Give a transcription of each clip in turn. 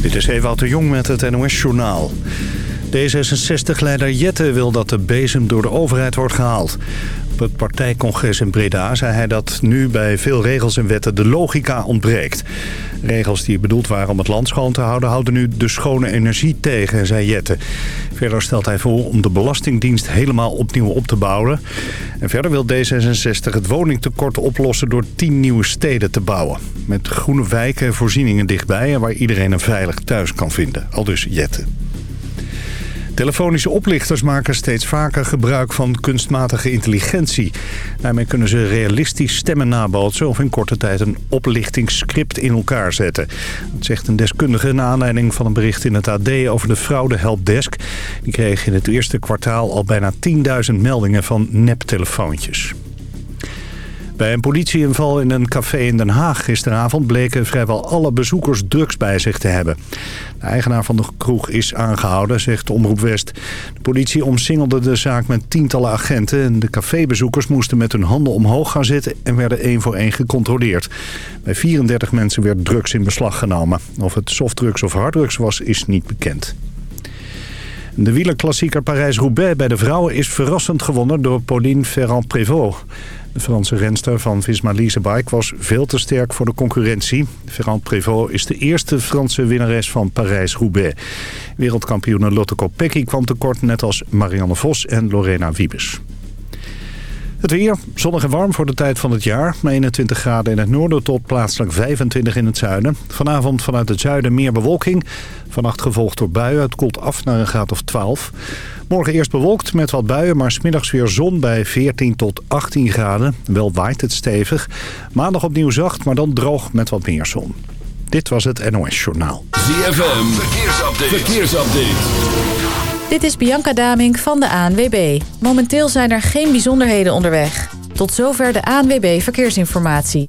Dit is Ewout de Jong met het NOS-journaal. D66-leider Jette wil dat de bezem door de overheid wordt gehaald. Op het partijcongres in Breda zei hij dat nu bij veel regels en wetten de logica ontbreekt. Regels die bedoeld waren om het land schoon te houden... houden nu de schone energie tegen, zei Jette. Verder stelt hij voor om de Belastingdienst helemaal opnieuw op te bouwen. En verder wil D66 het woningtekort oplossen door tien nieuwe steden te bouwen. Met groene wijken en voorzieningen dichtbij... en waar iedereen een veilig thuis kan vinden. Al dus Jette. Telefonische oplichters maken steeds vaker gebruik van kunstmatige intelligentie. Daarmee kunnen ze realistisch stemmen nabootsen of in korte tijd een oplichtingsscript in elkaar zetten. Dat zegt een deskundige na aanleiding van een bericht in het AD over de fraude helpdesk. Die kreeg in het eerste kwartaal al bijna 10.000 meldingen van neptelefoontjes. Bij een politieinval in een café in Den Haag gisteravond bleken vrijwel alle bezoekers drugs bij zich te hebben. De eigenaar van de kroeg is aangehouden, zegt Omroep West. De politie omsingelde de zaak met tientallen agenten en de cafébezoekers moesten met hun handen omhoog gaan zitten en werden één voor één gecontroleerd. Bij 34 mensen werd drugs in beslag genomen. Of het softdrugs of harddrugs was, is niet bekend. De wielerklassieker Parijs-Roubaix bij de vrouwen is verrassend gewonnen door Pauline Ferrand-Prévot. De Franse renster van Visma Bike was veel te sterk voor de concurrentie. Ferrand Prévost is de eerste Franse winnares van Parijs-Roubaix. Wereldkampioene Lotte Kopecky kwam tekort net als Marianne Vos en Lorena Wiebes. Het weer, zonnig en warm voor de tijd van het jaar. 21 graden in het noorden tot plaatselijk 25 in het zuiden. Vanavond vanuit het zuiden meer bewolking. Vannacht gevolgd door buien. Het koelt af naar een graad of 12. Morgen eerst bewolkt met wat buien, maar smiddags weer zon bij 14 tot 18 graden. Wel waait het stevig. Maandag opnieuw zacht, maar dan droog met wat meer zon. Dit was het NOS Journaal. ZFM, verkeersupdate. verkeersupdate. Dit is Bianca Damink van de ANWB. Momenteel zijn er geen bijzonderheden onderweg. Tot zover de ANWB Verkeersinformatie.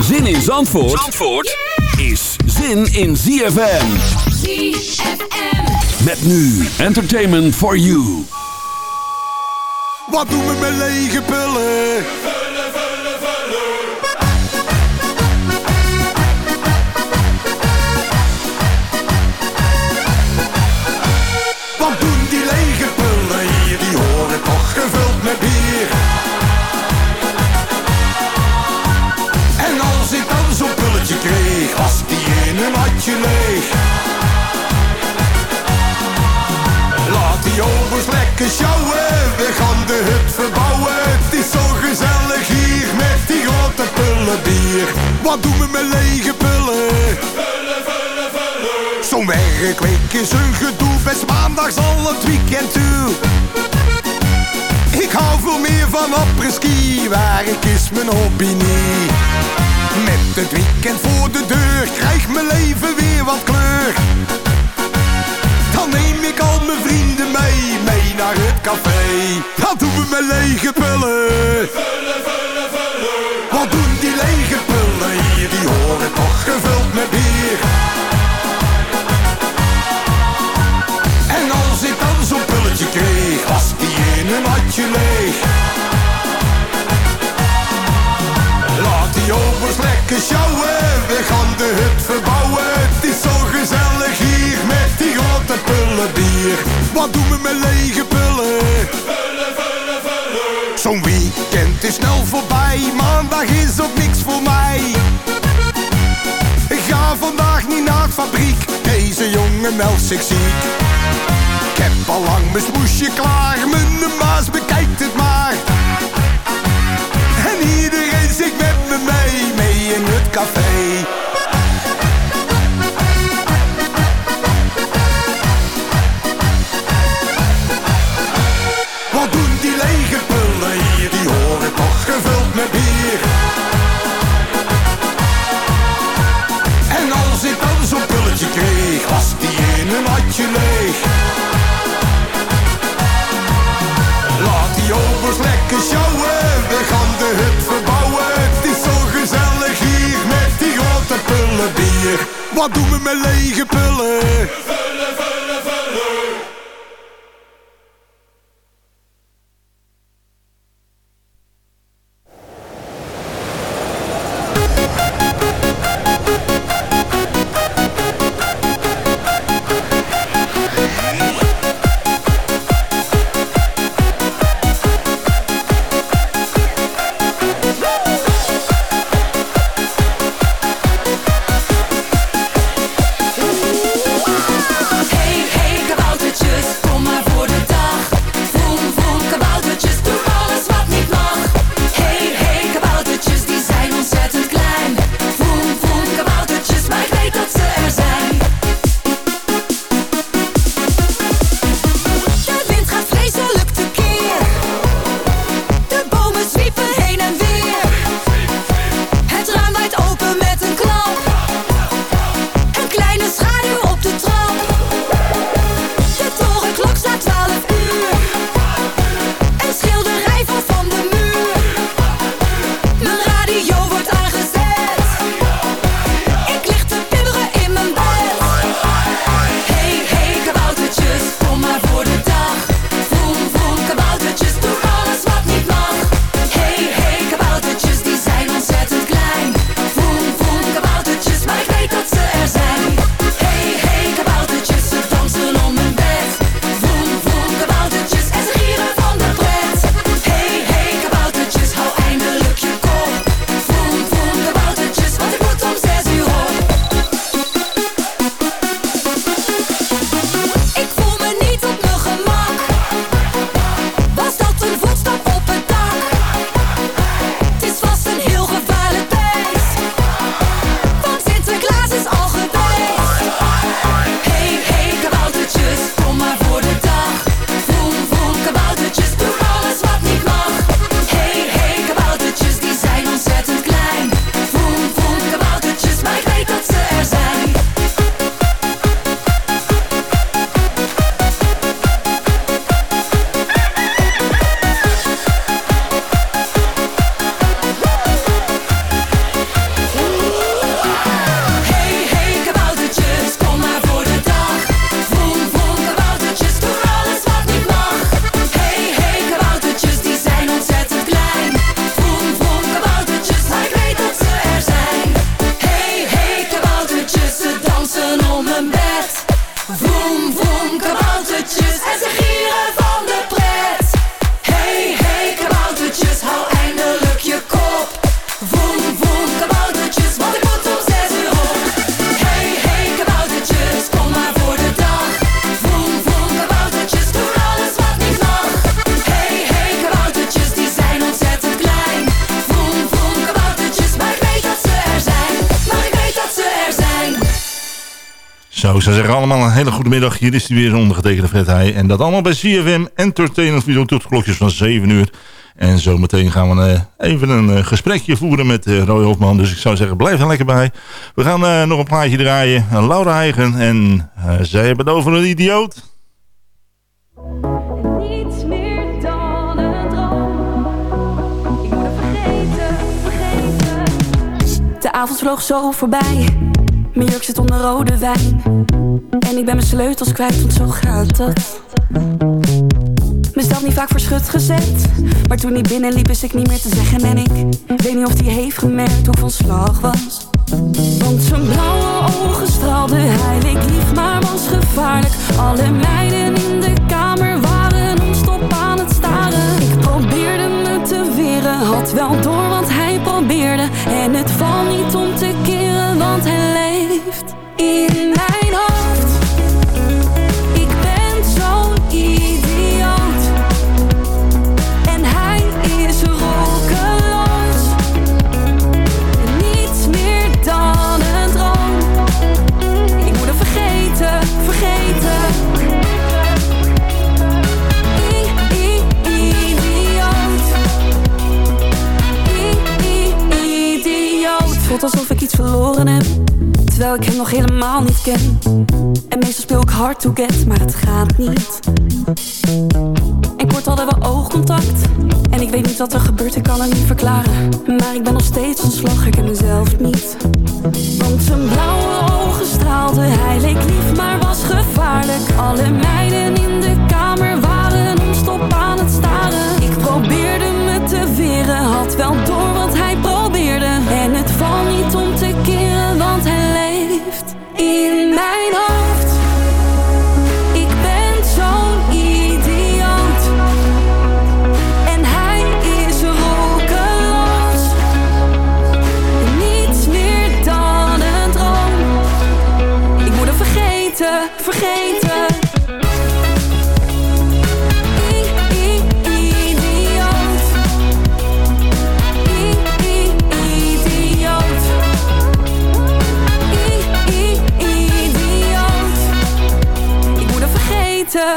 Zin in Zandvoort, Zandvoort is zin in ZFM. ZFM. Met nu Entertainment for You. Wat doen we met lege pillen? Laat die jongens lekker sjouwen, we gaan de hut verbouwen. Het is zo gezellig hier met die grote pullen bier. Wat doen we met lege pullen? Vullen, vullen, vullen. Zo'n werkweek is een gedoe, best maandags al het weekend toe. Ik hou veel meer van apres-ski, ik is mijn hobby niet. Met het weekend voor de deur krijgt mijn leven weer wat kleur. Dan neem ik al mijn vrienden mee, mee naar het café. Dat doen we met lege pullen. Vullen, vullen, vullen. Wat doen die lege pullen hier? Die horen toch gevuld met bier. En als ik dan zo'n pulletje kreeg, was die in een handje leeg. die obers lekker sjouwen. De hut verbouwen. Het is zo gezellig hier met die grote pullen bier. Wat doen we met lege pullen? Vullen, vullen, vullen. Zo'n weekend is snel voorbij. Maandag is ook niks voor mij. Ik ga vandaag niet naar het fabriek. Deze jongen meldt zich ziek. Ik heb al lang mijn smoesje klaar. Mijn maas bekijkt het maar. En iedereen zit met me mee, mee in het café. Laat die obers lekker sjouwen, we gaan de hut verbouwen. Het is zo gezellig hier met die grote pullen bier. Wat doen we met lege pullen? hele goede middag. Hier is hij weer, ondergetekende vet hij, En dat allemaal bij CFM Entertainment Video tot klokjes van 7 uur. En zometeen gaan we eh, even een eh, gesprekje voeren met eh, Roy Hofman. Dus ik zou zeggen, blijf er lekker bij. We gaan nog een plaatje draaien. Laura Heigen en zij hebben het over een idioot. De avond vloog zo voorbij, mijn jurk zit onder rode wijn. En ik ben mijn sleutels kwijt, want zo gaat dat. Mezelf niet vaak voor schut gezet. Maar toen hij binnenliep is ik niet meer te zeggen. En ik weet niet of hij heeft gemerkt hoe van slag was. Want zijn blauwe ogen straalden heilig lief, maar was gevaarlijk. Alle meiden in de kamer waren onstop aan het staren. Ik probeerde me te weren, had wel door Terwijl ik hem nog helemaal niet ken. En meestal speel ik hard to get, maar het gaat niet. En kort hadden we oogcontact. En ik weet niet wat er gebeurt, ik kan het niet verklaren. Maar ik ben nog steeds van slag, ik ken mezelf niet. Want zijn blauwe ogen straalden Hij leek lief, maar was gevaarlijk. Alle meiden in de kamer waren non-stop aan het staren. Ik probeerde me te weren, had wel door wat hij probeerde. En het valt niet om feeling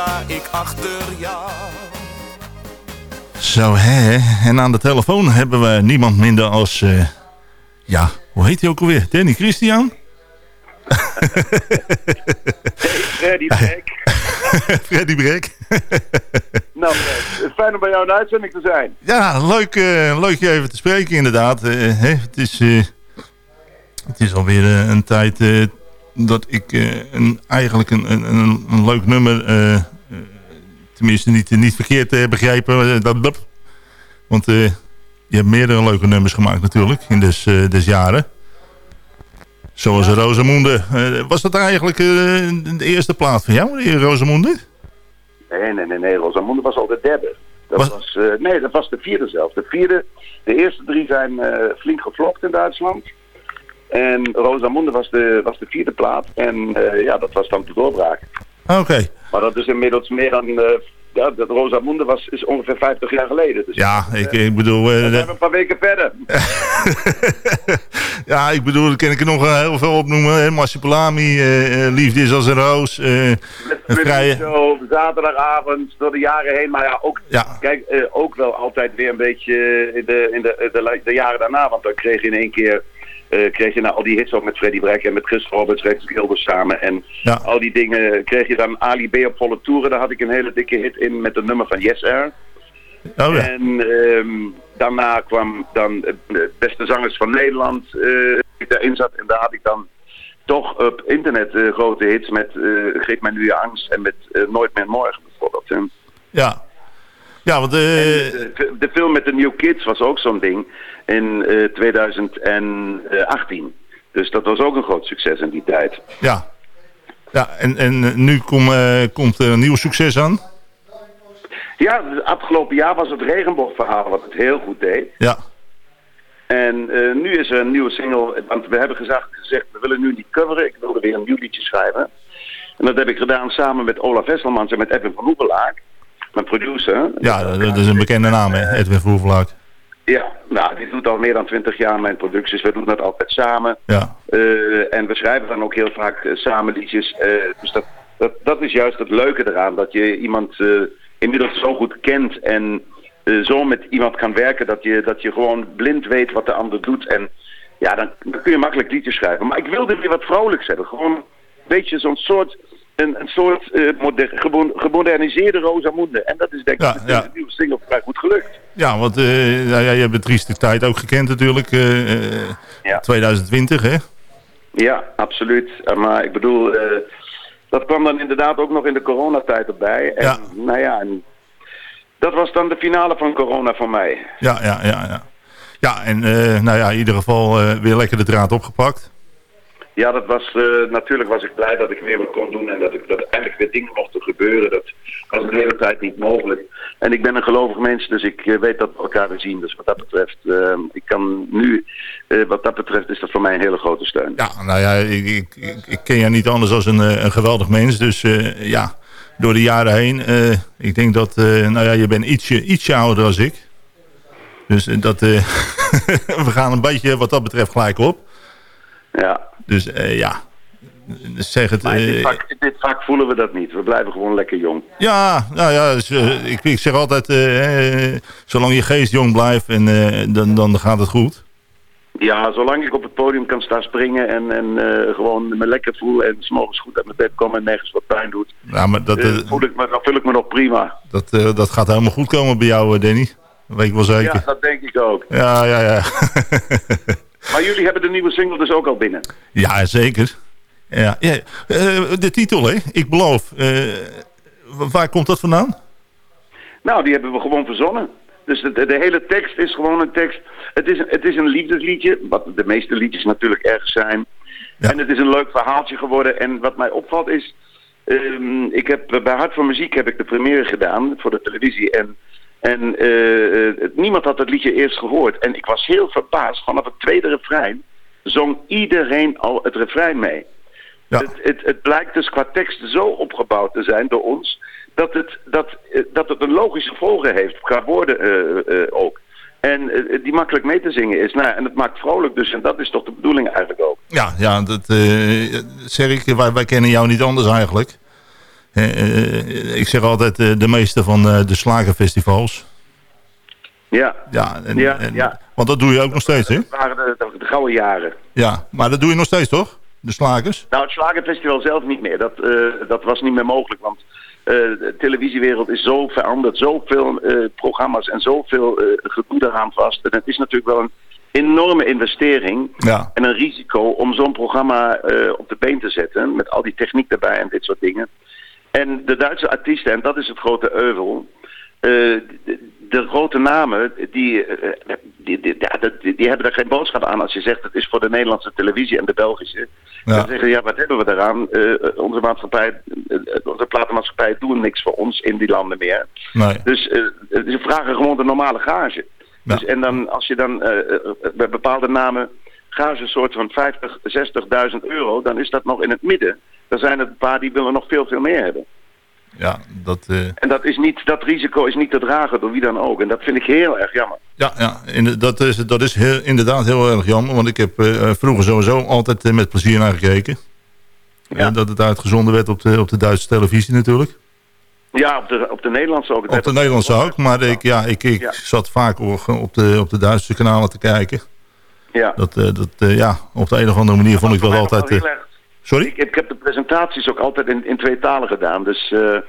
Sta ik achter jou. Zo, hè. En aan de telefoon hebben we niemand minder als... eh, ja, hoe heet hij ook alweer? Danny Christian? Freddy Beck. Freddy Brek. nou, Fred, fijn om bij jou in de uitzending te zijn. ja, leuk, eh, leuk je even te spreken inderdaad. Eh, hè, het, is, eh, het is alweer eh, een tijd eh, dat ik eh, een, eigenlijk een, een, een, een leuk nummer... eh, eh, tenminste niet, niet verkeerd begrijpen. dat, dat- want je hebt meerdere leuke nummers gemaakt natuurlijk in des, eh, des jaren. Zoals Rosamunde. Eh, was dat eigenlijk de eerste plaat van jou, Rosamunde? Nee, nee, nee, nee. Rosamunde was al de derde. Dat Was- was, nee, dat was de vierde zelfs. De vierde, de eerste drie zijn flink geflopt in Duitsland. En Rosamunde was de, was de vierde plaat. En eh, ja, dat was dan de doorbraak. Oké. Maar dat is inmiddels meer dan... eh ja, dat Rosamunde was, is ongeveer 50 jaar geleden. Dus Ja, ik, ik bedoel... eh, we de- zijn een paar weken verder. ja, ik bedoel, daar kan ik er nog heel veel opnoemen. eh, eh, Liefde is als een roos. eh, een vrije... Zo, zaterdagavond, door de jaren heen. Maar ja, ook, Ja. kijk, ook wel altijd weer een beetje in de, in de, de, de jaren daarna. Want dan kreeg je in één keer eh, kreeg je nou al die hits ook met Freddy Breck en met Chris Roberts, Rex Gilbert samen. En Ja. al die dingen kreeg je dan Ali B op volle toeren. Daar had ik een hele dikke hit in met een nummer van Yes Air. Oh ja. En ehm, daarna kwam dan de beste zangers van Nederland eh, die daarin zat. En daar had ik dan toch op internet grote hits met Geef mij nu je angst en met Nooit meer morgen bijvoorbeeld. En Ja. Ja, want... eh, de, de film met de New Kids was ook zo'n ding in eh, 2018. Dus dat was ook een groot succes in die tijd. ja. Ja, en, en eh, nu kom, eh, komt er een nieuw succes aan. Ja, het afgelopen jaar was het regenboogverhaal wat het heel goed deed. Ja. En eh, nu is er een nieuwe single, want we hebben gezegd, gezegd we willen nu niet coveren, ik wilde weer een nieuw liedje schrijven. En dat heb ik gedaan samen met Olaf Wesselmans en met Edwin van Hoevelaak, mijn producer. Ja, dat, dat is een bekende naam, hè? Edwin Voerverlaak. Ja, nou, die doet al meer dan twintig jaar mijn producties, we doen dat altijd samen. Ja. Eh, en we schrijven dan ook heel vaak eh, samen liedjes. eh, dus dat, dat, dat is juist het leuke eraan, dat je iemand eh, inmiddels zo goed kent en eh, zo met iemand kan werken dat je, dat je gewoon blind weet wat de ander doet. En ja, dan, dan kun je makkelijk liedjes schrijven. Maar ik wilde weer wat vrolijks hebben. Gewoon een beetje zo'n soort, een, een soort eh, moder- gemo- gemoderniseerde Rosamunde. En dat is denk ik Ja, met ja. deze nieuwe single vrij goed gelukt. Ja, want eh, nou ja, je hebt de trieste tijd ook gekend natuurlijk. eh, Ja. 2020, hè? Ja, absoluut. Maar ik bedoel, dat kwam dan inderdaad ook nog in de coronatijd erbij. En, Ja. Nou ja, en dat was dan de finale van corona voor mij. Ja, ja, ja. Ja, ja en nou ja, in ieder geval weer lekker de draad opgepakt. Ja, dat was, eh, natuurlijk was ik blij dat ik weer wat kon doen en dat, ik, dat eindelijk weer dingen mochten gebeuren. Dat was de hele tijd niet mogelijk. En ik ben een gelovig mens, dus ik eh, weet dat we elkaar weer zien. Dus wat dat betreft, eh, ik kan nu, wat dat betreft is dat voor mij een hele grote steun. Ja, nou ja, ik, ik, ik, ken jou niet anders als een, een geweldig mens. Dus ja, door de jaren heen. ik denk dat, nou ja, je bent ietsje, ietsje ouder dan ik. Dus dat, we gaan een beetje wat dat betreft gelijk op. Ja, Dus eh, ja, zeg het. maar in dit eh, vak, in dit vak voelen we dat niet. We blijven gewoon lekker jong. Ja, nou ja, dus, eh, ik, ik zeg altijd, eh, eh, zolang je geest jong blijft, en, eh, dan, dan gaat het goed. Ja, zolang ik op het podium kan staan springen en, en eh, gewoon me lekker voel en 's morgens goed uit mijn bed kom en nergens wat pijn doet, Ja, maar dat, eh, eh, voel ik me, dan voel ik me nog prima. dat, eh, dat gaat helemaal goed komen bij jou, eh, Danny. Dat weet ik wel zeker. Ja, dat denk ik ook. Ja, ja, ja. Maar jullie hebben de nieuwe single dus ook al binnen. ja, zeker. Ja, ja. eh, de titel, hè? Ik beloof. Eh, wa- waar komt dat vandaan? Nou, die hebben we gewoon verzonnen. Dus de, de, hele tekst is gewoon een tekst. Het is, het is een liefdesliedje, wat de meeste liedjes natuurlijk erg zijn. Ja. En het is een leuk verhaaltje geworden. En wat mij opvalt is, ehm, ik heb bij Hart voor Muziek heb ik de première gedaan voor de televisie. En, en eh, eh, niemand had het liedje eerst gehoord. En ik was heel verbaasd. Vanaf het tweede refrein zong iedereen al het refrein mee. Ja. Het, het, het blijkt dus qua tekst zo opgebouwd te zijn door ons... dat het, dat, eh, dat het een logische volgen heeft, qua woorden ook. En die makkelijk mee te zingen is. Nou, en het maakt vrolijk dus. En dat is toch de bedoeling eigenlijk ook. Ja, ja dat zeg ik. Wij, wij kennen jou niet anders eigenlijk. Eh, eh, ik zeg altijd eh, de meeste van de slagerfestivals. Ja, Ja, en, Ja, en- ja. want dat doe je ook nog steeds, hè? dat waren de, de, de gouden jaren. Ja, maar dat doe je nog steeds, toch? De slagers? Nou, het Slagerfestival zelf niet meer. Dat, dat was niet meer mogelijk, want de televisiewereld is zo veranderd. Zoveel eh programma's en zoveel eh gedoe eraan vast. En het is natuurlijk wel een enorme investering Ja. en een risico om zo'n programma op de been te zetten. Met al die techniek erbij en dit soort dingen. En de Duitse artiesten, en dat is het grote euvel... eh, de, de grote namen, die, eh, die, die, die, die hebben er geen boodschap aan als je zegt het is voor de Nederlandse televisie en de Belgische. Ja. Dan zeggen ja, wat hebben we eraan? Eh, onze maatschappij, onze platenmaatschappij doen niks voor ons in die landen meer. Nee. Dus ze vragen gewoon de normale gage. Ja. Dus, en dan als je dan bij bepaalde namen gage soort van 50, 60.000 euro, dan is dat nog in het midden. Dan zijn er een paar die willen nog veel, veel meer hebben. Ja, dat, eh, En dat, is niet, dat risico is niet te dragen door wie dan ook. En dat vind ik heel erg jammer. ja, ja in- dat is, dat is heel, inderdaad heel erg jammer. Want ik heb eh, vroeger sowieso altijd eh, met plezier naar gekeken. Ja. Eh, dat het uitgezonden werd op de, op de Duitse televisie natuurlijk. Ja, op de, op de Nederlandse ook. Op de Nederlandse ook. Maar ik, ja, ik, ik Ja. zat vaak op, op, de, op de Duitse kanalen te kijken. Ja. Dat, eh, dat, eh, ja, op de een of andere manier vond ik dat altijd... wel eh, heel erg- sorry? Ik, ik heb de presentaties ook altijd in, in twee talen gedaan. Dus eh, eh,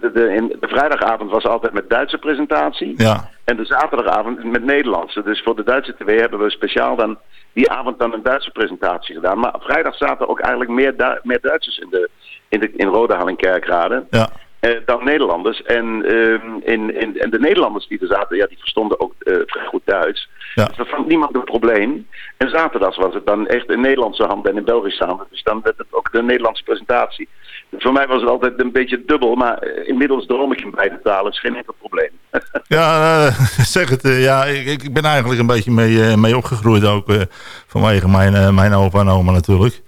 de, de, in, de vrijdagavond was altijd met Duitse presentatie. Ja, En de zaterdagavond met Nederlandse. Dus voor de Duitse tv hebben we speciaal dan die avond dan een Duitse presentatie gedaan. Maar vrijdag zaten ook eigenlijk meer, Du- meer Duitsers in, de, in, de, in Kerkrade. ja, eh, dan Nederlanders. En, ehm, in, in, en de Nederlanders die er zaten, ja, die verstonden ook eh, vrij goed Duits. Ja. Dus dat vond niemand een probleem. En zaterdags was het dan echt in Nederlandse hand en in Belgische hand. Dus dan werd het ook de Nederlandse presentatie. Dus voor mij was het altijd een beetje dubbel, maar eh, inmiddels droom ik in beide talen. is geen enkel probleem. ja zeg het. ja, ik, ik ben eigenlijk een beetje mee, mee opgegroeid ook. vanwege mijn, mijn opa en oma natuurlijk.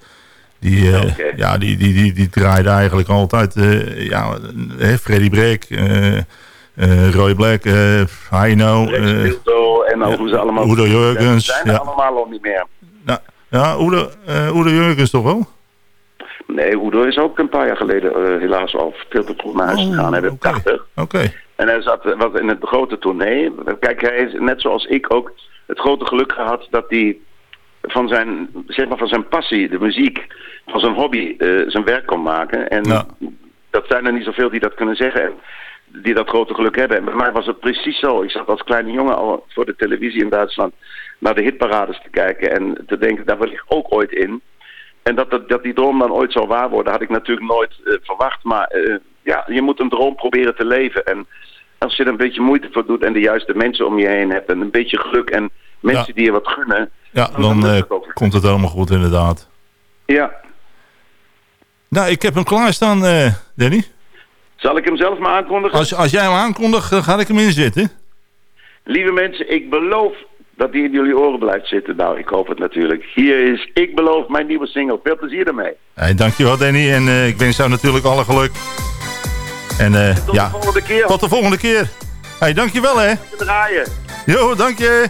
Die, eh, ja, die, die, die, die draaiden eigenlijk altijd... eh, ja, Freddy Breck, eh, Roy Black, eh, Pilto en hoe ze allemaal... Udo Jurgens, Zijn er ja. allemaal al niet meer. nou, ja, Udo, Udo Jurgens toch wel? Nee, Udo is ook een paar jaar geleden helaas al veel te vroeg naar huis gegaan. Hij werd Oh, oké. 80. Oké. En hij zat, was in het grote tournee. Kijk, hij is net zoals ik ook het grote geluk gehad dat hij van zijn, zeg maar van zijn passie, de muziek, van zijn hobby, eh, zijn werk kon maken. En Ja. dat zijn er niet zoveel die dat kunnen zeggen. En die dat grote geluk hebben. En bij mij was het precies zo. Ik zat als kleine jongen al voor de televisie in Duitsland naar de hitparades te kijken en te denken, daar wil ik ook ooit in. En dat, dat, dat die droom dan ooit zou waar worden, had ik natuurlijk nooit eh, verwacht. Maar eh, ja, je moet een droom proberen te leven. En als je er een beetje moeite voor doet en de juiste mensen om je heen hebt en een beetje geluk en mensen die je wat gunnen, Ja, dan, eh, het komt het helemaal goed inderdaad. Ja. Nou, ik heb hem klaarstaan, eh Danny. Zal ik hem zelf maar aankondigen? Als, als jij hem aankondigt, dan ga ik hem inzetten. Lieve mensen, ik beloof dat hij in jullie oren blijft zitten. Nou, ik hoop het natuurlijk. Hier is Ik Beloof, mijn nieuwe single. Veel plezier ermee. Hey, dankjewel Danny en eh, ik wens jou natuurlijk alle geluk. En eh, Tot ja, de volgende keer. tot de volgende keer. Hey, dankjewel hè. Draaien. Jo, dank je.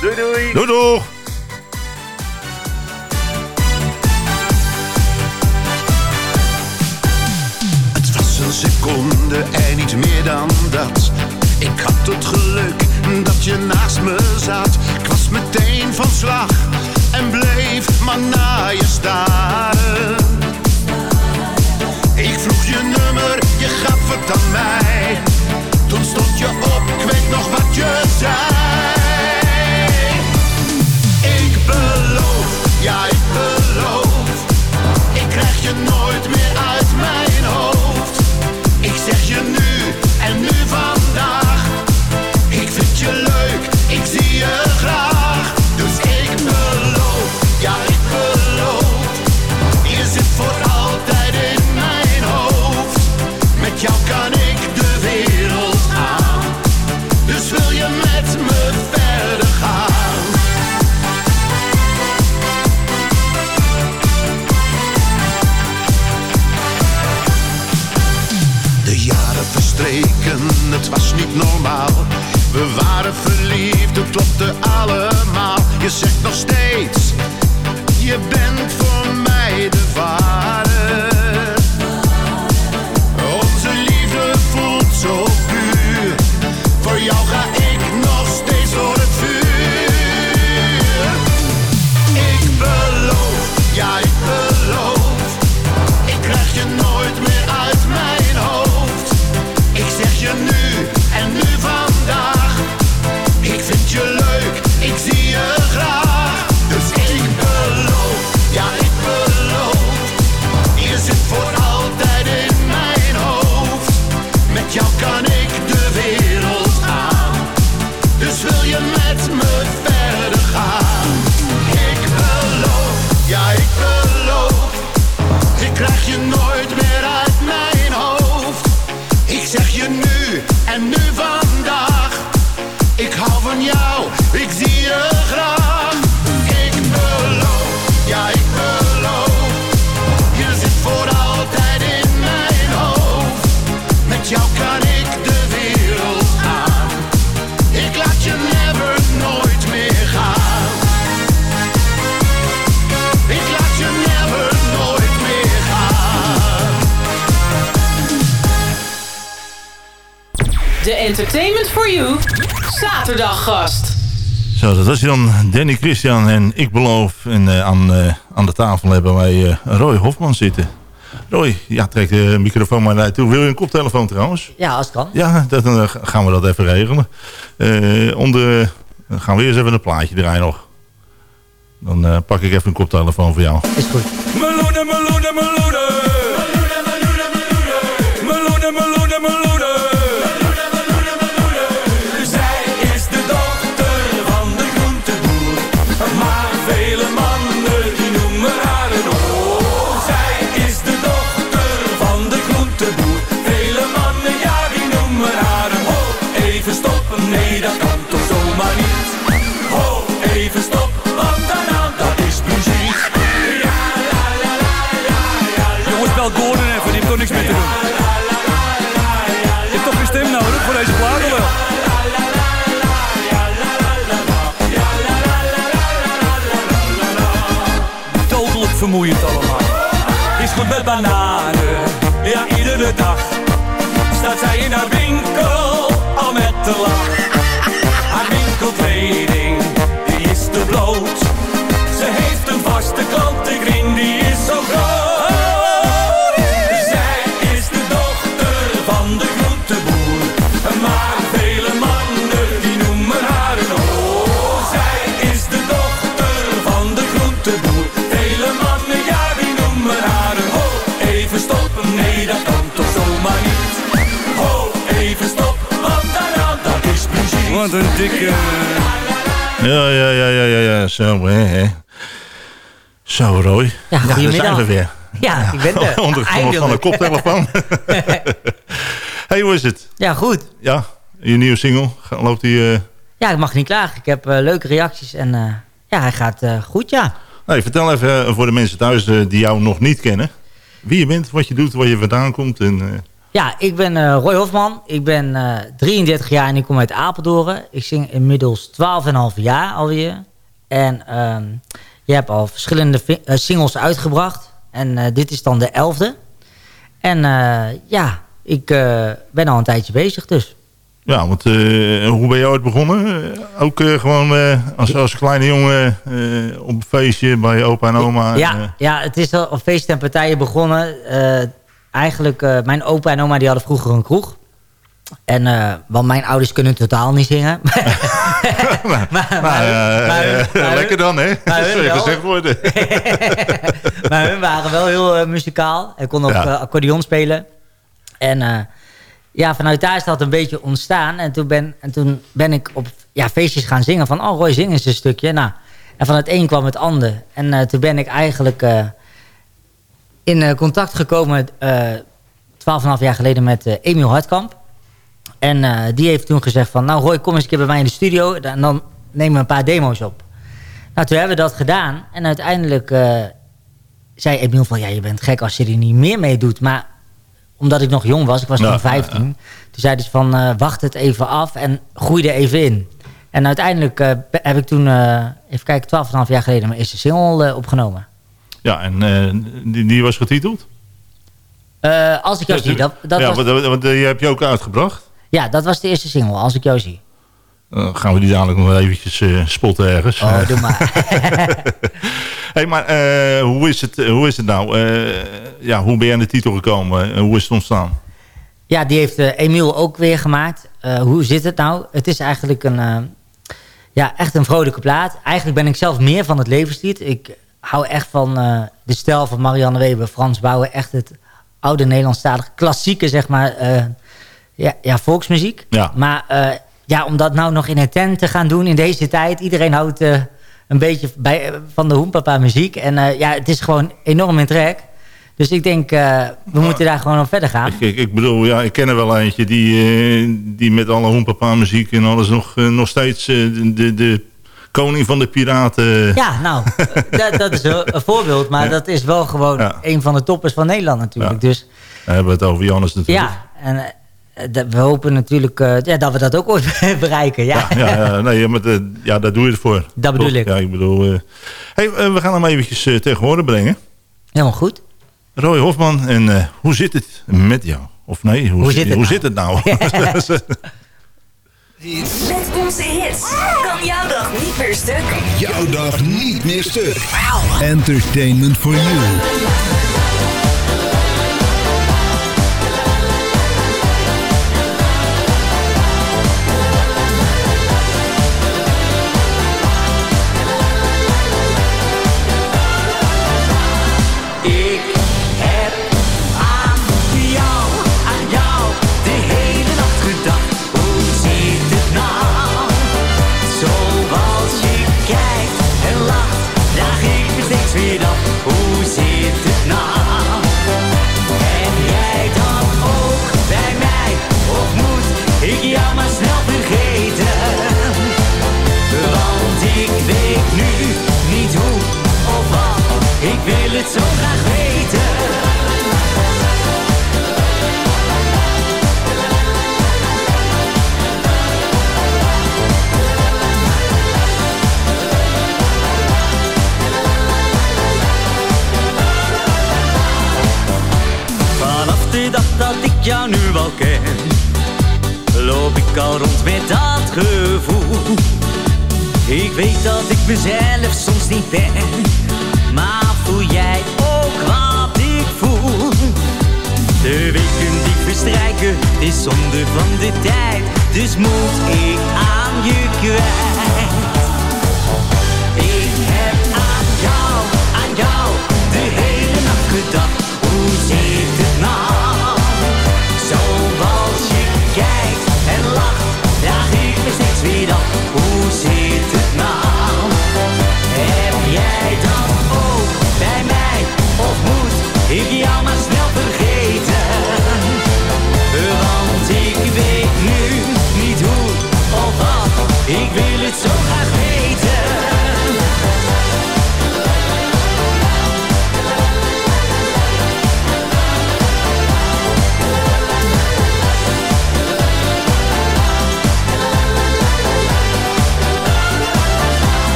Doei doei. Doei doeg. Het was een seconde en niet meer dan dat. Ik had het geluk dat je naast me zat. Ik was meteen van slag en bleef maar naar je staren. Ik vroeg je nummer, je gaf Entertainment for You zaterdaggast. Zo, dat was dan Danny Christian en ik beloof. En eh, aan, eh, aan de tafel hebben wij eh, Roy Hofman zitten. Roy, ja, trek de microfoon maar naar toe. Wil je een koptelefoon trouwens? Ja, als het kan. Ja, dat, dan gaan we dat even regelen. Eh, onder, dan gaan we eerst even een plaatje draaien nog. Dan eh, pak ik even een koptelefoon voor jou. Is goed. Meloenen, meloenen. Meloenen, vermoeiend allemaal. Is goed met bananen, ja iedere dag Staat zij in haar winkel, al met de lach. Haar winkelkleding, die is te bloot. Ze heeft een vaste klantenkring, die is zo groot Wat een dikke... Ja, ja, ja, ja, ja, ja, zo, hè, hè. Zo, Roy. Ja, daar goedemiddag. zijn we weer. Ja, ik ben er. Onder van een koptelefoon. hey, hoe is het? Ja, goed. Ja, je nieuwe single, loopt die... eh, Ja, ik mag niet klagen. Ik heb eh, leuke reacties en eh, ja, hij gaat eh, goed, ja. Nee, vertel even eh, voor de mensen thuis eh, die jou nog niet kennen. Wie je bent, wat je doet, waar je vandaan komt. En, eh, Ja, ik ben eh, Roy Hofman. Ik ben eh 33 jaar en ik kom uit Apeldoorn. Ik zing inmiddels 12,5 jaar alweer. En ehm, je hebt al verschillende eh, singles uitgebracht. En eh, dit is dan de elfde. En eh, ja, ik eh, ben al een tijdje bezig dus. ja, want eh, hoe ben je ooit begonnen? Eh, ook eh, gewoon eh, als, als kleine jongen eh, op een feestje bij opa en oma? Ja, eh, ja, het is al op feesten en partijen begonnen. Eigenlijk, eh, mijn opa en oma die hadden vroeger een kroeg. En, eh, want mijn ouders kunnen totaal niet zingen. maar, maar, lekker dan, hè? maar hun wel. gezegd worden. maar hun waren wel heel eh, muzikaal. En konden Ja. eh, accordeon spelen. En ja, vanuit daar is dat een beetje ontstaan. En toen ben, en toen ben ik op ja, feestjes gaan zingen. Van, oh Roy, zing eens een stukje. Nou, en van het een kwam het ander. En toen ben ik eigenlijk in eh, contact gekomen... eh 12,5 jaar geleden met eh, Emiel Hartkamp. En die heeft toen gezegd van... Nou Roy, kom eens een keer bij mij in de studio. En dan nemen we een paar demo's op. Nou, toen hebben we dat gedaan. En uiteindelijk zei Emiel van... Ja, je bent gek als je er niet meer mee doet. Maar omdat ik nog jong was, ik was Ja, nog 15... Toen zei hij van, wacht het even af en groei er even in. En uiteindelijk heb ik toen, even kijken, 12,5 jaar geleden... mijn eerste single opgenomen. Ja, en eh, die, die was getiteld? Eh, als ik jou zie, dat, dat ja, was, want, want eh, die heb je ook uitgebracht. ja, dat was de eerste single, als ik jou zie. Dan gaan we die dadelijk nog eventjes spotten ergens. Oh, doe maar. hey, maar hoe, is het, hoe is het nou? Ja, hoe ben je aan de titel gekomen? En hoe is het ontstaan? Ja, die heeft Emiel ook weer gemaakt. Hoe zit het nou? Het is eigenlijk een, ja, echt een vrolijke plaat. Eigenlijk ben ik zelf meer van het levenslied. Ik hou echt van eh, de stijl van Marianne Weber, Frans Bouwen. Echt het oude Nederlandstalige klassieke, zeg maar, eh, ja, ja, volksmuziek. Ja. Maar eh, ja, om dat nou nog in een tent te gaan doen in deze tijd. Iedereen houdt een beetje bij, van de Hoempapa muziek. En ja, het is gewoon enorm in trek. Dus ik denk, we moeten daar gewoon op verder gaan. Ik, ik bedoel, ja, ik ken er wel eentje die, die met alle hoempapa muziek en alles nog, nog steeds de, de koning van de piraten... Ja, nou, dat, dat is een, een voorbeeld. Maar dat is wel gewoon Ja. een van de toppers van Nederland natuurlijk. Ja. Dus We hebben het over Jannes natuurlijk. ja, en eh, dat- we hopen natuurlijk eh, ja, dat we dat ook ooit bereiken. Ja. Ja, ja, nee, maar de, ja, daar doe je het voor. Dat bedoel Toch? ik. Ja, ik bedoel... eh, hey, eh, we gaan hem eventjes uh, tegen horen brengen. Helemaal goed. Roy Hofman, en eh, hoe zit het met jou? Of nee, hoe, Hoe zit, zit het hoe nou? zit het nou? Met onze hits meer stuk. Jouw dag niet meer stuk. Entertainment for you.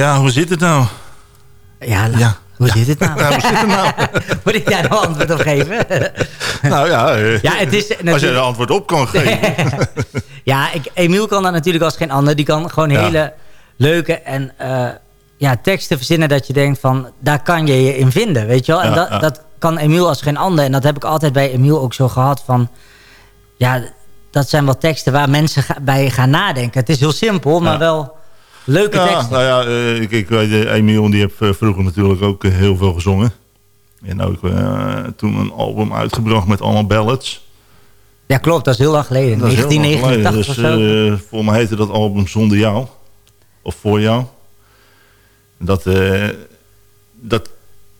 Ja, hoe zit het nou? Ja, la- hoe zit het nou? Ja, hoe zit het nou? Moet ik daar een antwoord op geven? nou ja, eh, Ja, het is als je er antwoord op kan geven. Ja, ik, Emiel kan dat natuurlijk als geen ander. Die kan gewoon Ja. hele leuke en eh, ja, teksten verzinnen dat je denkt van... daar kan je je in vinden, weet je wel? En Ja, dat, ja. dat kan Emiel als geen ander. En dat heb ik altijd bij Emiel ook zo gehad van... ja, dat zijn wel teksten waar mensen ga- bij gaan nadenken. Het is heel simpel, maar Ja. wel leuke ja, teksten. nou ja, eh, ik, ik weet, eh, die heeft eh, vroeger natuurlijk ook heel veel gezongen. En ook toen een album uitgebracht met allemaal ballads. Ja, klopt, dat is heel lang geleden. Dat is heel lang 1989 geleden. of zo. Dus, voor mij heette dat album Zonder Jou. Of Voor Jou. Dat, dat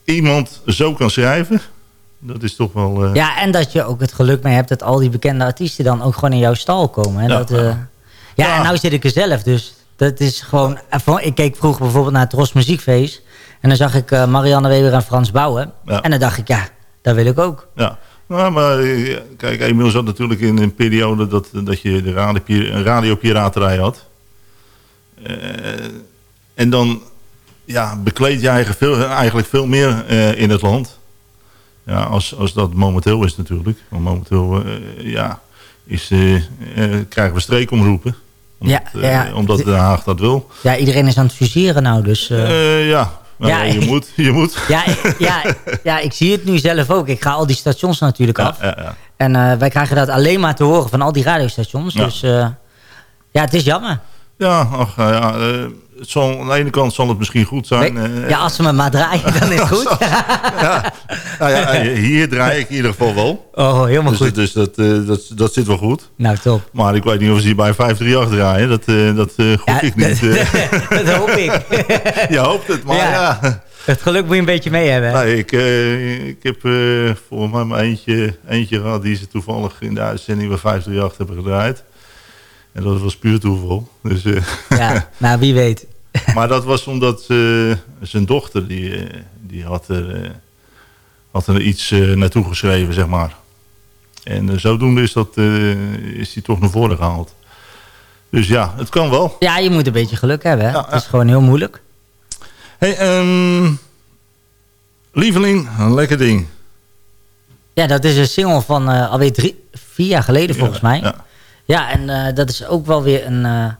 iemand zo kan schrijven, dat is toch wel... Ja, en dat je ook het geluk mee hebt dat al die bekende artiesten dan ook gewoon in jouw stal komen. Hè? Ja, dat, eh, ja, en nou zit ik er zelf, dus dat is gewoon... Ik keek vroeger bijvoorbeeld naar het Ros Muziekfeest. En dan zag ik eh, Marianne Weber en Frans Bouwen. Ja. En dan dacht ik, ja, dat wil ik ook. Ja, nou, maar eh, kijk, Emiel zat natuurlijk in een periode dat, dat je de radio, een radiopiraterij had. Eh, en dan ja, bekleed je eigen veel, eigenlijk veel meer eh, in het land. Ja, als, als dat momenteel is natuurlijk. Want momenteel eh, ja, is, eh, eh, krijgen we streekomroepen. Omdat, Ja, eh, ja. omdat Den Haag dat wil. Ja, iedereen is aan het fuseren nou, dus... eh, Eh, ja, Nou, Ja, je moet. Je moet. ja, ik- ja, ja, ik zie het nu zelf ook. Ik ga al die stations natuurlijk Ja, af. ja, ja. En wij krijgen dat alleen maar te horen van al die radiostations. Ja. Dus eh, ja, het is jammer. Ja, ach, ja het zal, aan de ene kant zal het misschien goed zijn. eh, Ja, als ze me maar draaien, dan is het goed. ja, nou ja, hier draai ik in ieder geval wel. Oh, helemaal dus, goed. Dus dat, eh, dat, dat zit wel goed. Nou, top. Maar ik weet niet of ze hier bij 538 draaien. Dat, eh dat eh gok ik niet. eh. dat hoop ik. je hoopt het, maar ja. Het geluk moet je een beetje mee hebben. Nee, ik, eh, ik heb eh volgens mij maar eentje, eentje gehad die ze toevallig in de uitzending bij 538 hebben gedraaid. En dat was puur toeval. Dus, eh, Ja, nou, wie weet. maar dat was omdat eh, zijn dochter, die, eh, die had, er, eh, had er iets naartoe geschreven, zeg maar. En zodoende is, dat, is die toch naar voren gehaald. Dus ja, het kan wel. Ja, je moet een beetje geluk hebben. Hè? Het is gewoon heel moeilijk. Hey, ehm, lieveling, een lekker ding. Ja, dat is een single van alweer drie, vier jaar geleden volgens mij. Ja. Ja, en dat is ook wel weer een,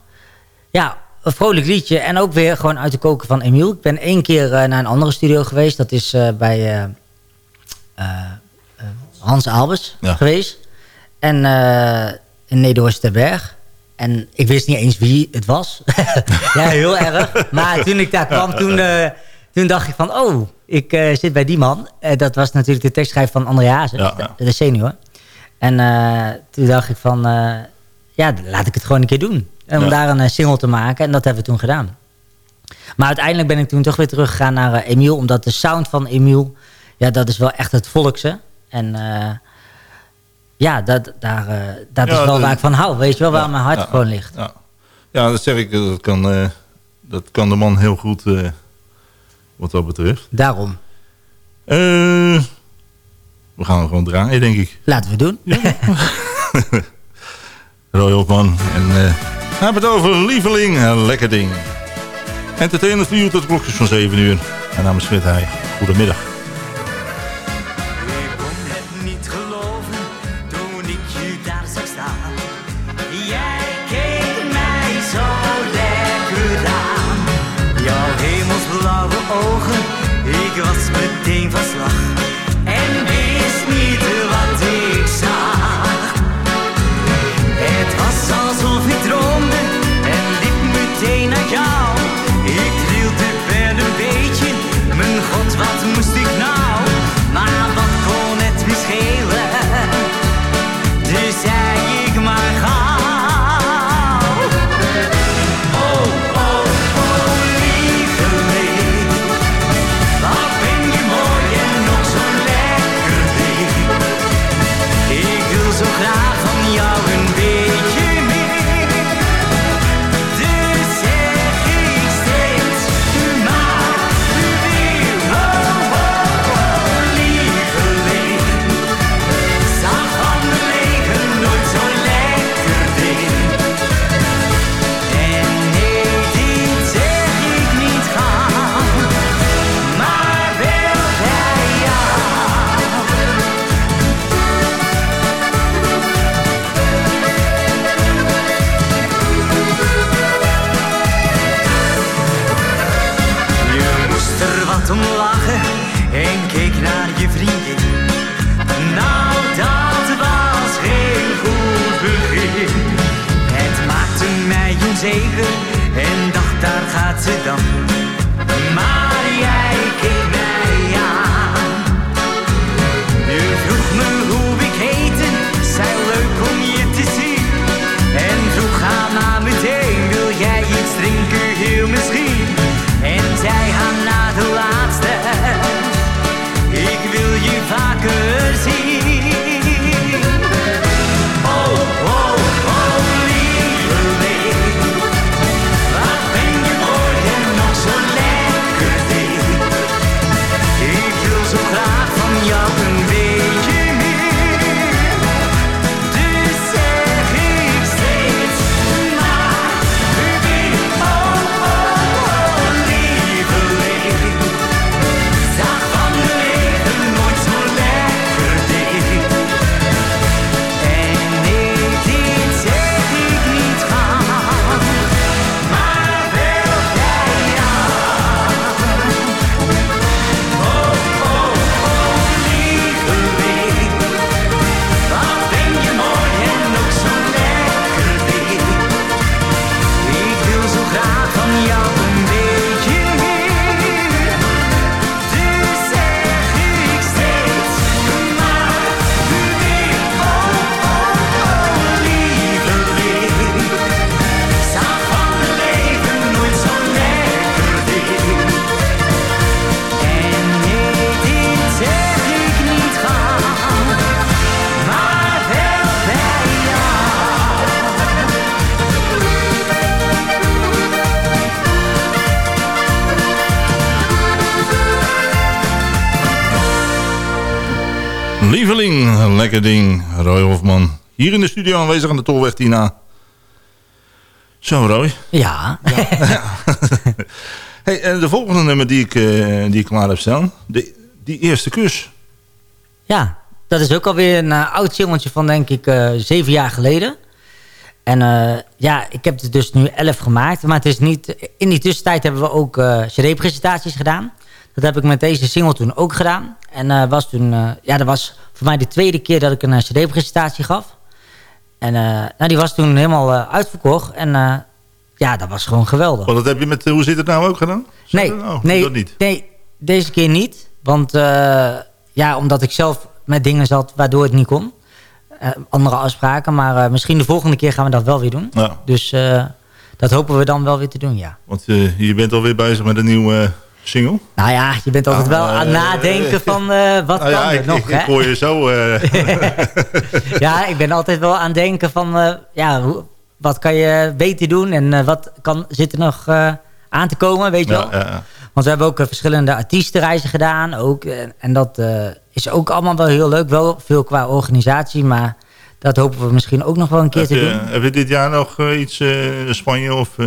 ja, een vrolijk liedje. En ook weer gewoon uit de koken van Emiel. Ik ben één keer eh, naar een andere studio geweest. Dat is eh, bij eh, Hans Albers Ja. geweest. En in Nederhorsterberg. En ik wist niet eens wie het was. ja, heel erg. Maar toen ik daar kwam, toen, toen dacht ik van... Oh, ik zit bij die man. Dat was natuurlijk de tekstschrijver van André. Ja, ja. De, de senior. En toen dacht ik van... ja, laat ik het gewoon een keer doen. Om Ja. daar een eh, single te maken. En dat hebben we toen gedaan. Maar uiteindelijk ben ik toen toch weer teruggegaan naar eh, Emiel. Omdat de sound van Emiel... Ja, dat is wel echt het volkse. En eh, ja, dat, daar, dat Ja, is wel de- waar ik van hou. Weet je wel, waar Ja, mijn hart ja, gewoon ligt. Ja, ja dat zeg ik. Dat kan, dat kan de man heel goed wat dat betreft. Daarom. We gaan gewoon draaien, denk ik. Laten we doen. Roy Hopman. En we hebben het over lieveling, een lekker ding. Entertainment voor u tot klokjes van 7 uur. Mijn naam is Heij. Goedemiddag. Ik kon het niet geloven toen ik je daar zag staan. Jij keek mij zo lekker aan. Jouw hemelsblauwe ogen, ik was meteen van slag. Lekker ding. Roy Hofman. Hier in de studio aanwezig aan de Tolweg Tina. Zo Roy. Ja. hey, en de volgende nummer die ik, eh, die ik klaar heb staan. De, die eerste kus. Ja, dat is ook alweer een eh, oud singeltje van denk ik eh, zeven jaar geleden. En ja, ik heb het dus nu elf gemaakt. Maar het is niet... In die tussentijd hebben we ook eh cd-presentaties gedaan. Dat heb ik met deze single toen ook gedaan. En eh, was toen... eh, ja, dat was voor mij de tweede keer dat ik een eh, cd-presentatie gaf. En nou, die was toen helemaal uitverkocht. En ja, dat was gewoon geweldig. Want dat heb je met Hoe zit het nou ook gedaan? Nee, Oh, nee, dat niet. nee, deze keer niet. Want ja, omdat ik zelf met dingen zat waardoor het niet kon. Andere afspraken, maar misschien de volgende keer gaan we dat wel weer doen. Ja. Dus dat hopen we dan wel weer te doen, ja. Want je bent alweer bezig met een nieuwe single. Nou ja, je bent altijd wel Ah, aan eh, nadenken van eh, wat Nou kan ja, er ik, nog, ik, hè? ik hoor je zo. eh, ja, ik ben altijd wel aan het denken van... ja, wat kan je beter doen en wat kan, zit er nog aan te komen, weet je wel? ja. Want we hebben ook verschillende artiestenreizen gedaan. Ook, en, en dat is ook allemaal wel heel leuk. Wel veel qua organisatie, maar dat hopen we misschien ook nog wel een keer Heb te je, doen. heb je dit jaar nog eh, iets, eh, Spanje of eh,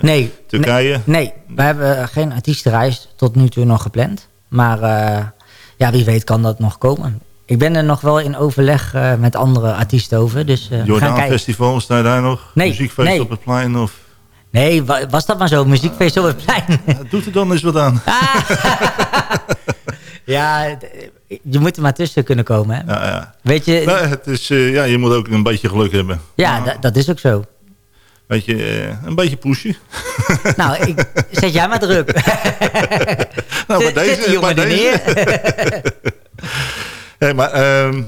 Nee. Turkije? Nee, we hebben geen artiestenreis tot nu toe nog gepland. Maar ja, wie weet kan dat nog komen. Ik ben er nog wel in overleg met andere artiesten over. Dus we gaan Jordaan kijken. Festival, sta je daar nog? Nee, Muziekfeest nee. op het plein? Of... Nee, wa- was dat maar zo? Muziekfeest op het plein. Doet er dan eens wat aan. ja, d- je moet er maar tussen kunnen komen. Hè? Ja, ja. Weet je, Nee, het is, eh, ja, je moet ook een beetje geluk hebben. ja, d- dat is ook zo. Weet je, eh, een beetje pushen. Nou, ik, zet jij maar druk. nou, zet die deze, jongen deze. hey, maar, ehm,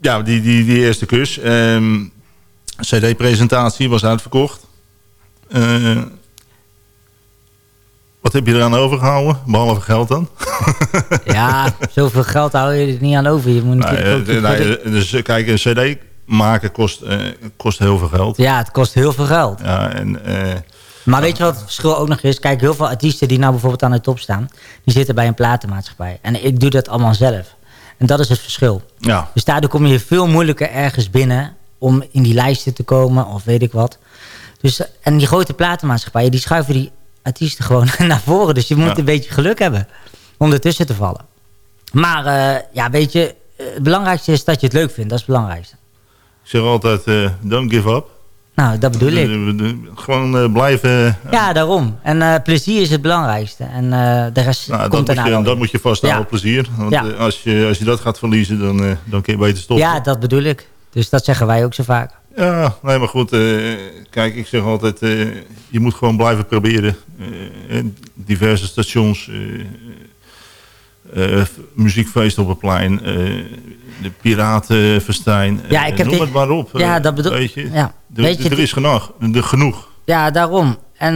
ja, die, die, die eerste kus. ehm, CD-presentatie was uitverkocht. Eh, wat heb je eraan overgehouden? Behalve geld dan? Ja, zoveel geld hou je er niet aan over. Je moet Nou, dus eh, kijk, een cd maken kost, kost heel veel geld. Ja, het kost heel veel geld. Ja, en... Maar weet je wat het verschil ook nog is? Kijk, heel veel artiesten die nou bijvoorbeeld aan de top staan... die zitten bij een platenmaatschappij. En ik doe dat allemaal zelf. En dat is het verschil. ja, Dus daardoor kom je veel moeilijker ergens binnen... om in die lijsten te komen of weet ik wat. Dus, en die grote platenmaatschappijen... die schuiven die artiesten gewoon naar voren. Dus je moet Ja. een beetje geluk hebben om ertussen te vallen. Maar eh, ja, weet je... eh, Het belangrijkste is dat je het leuk vindt. Dat is het belangrijkste. ik zeg altijd, eh, don't give up. Nou, dat bedoel ik. Gewoon blijven... Ja, daarom. En plezier is het belangrijkste. En de rest Nou, dat, komt moet daarna je, dat moet je vasthouden Ja. plezier. Want Ja. als, je, als je dat gaat verliezen, dan, dan kun je beter stoppen. Ja, dat bedoel ik. Dus dat zeggen wij ook zo vaak. Ja, nee, maar goed. eh, kijk, ik zeg altijd, eh, je moet gewoon blijven proberen. Eh, diverse stations, muziekfeest op het plein, de Piratenfestijn. Ja, ik heb noem het maar op. Ja, dat bedoel- Weet je, ja. Er, Weet je, er is genoeg. Er genoeg. Ja, daarom. En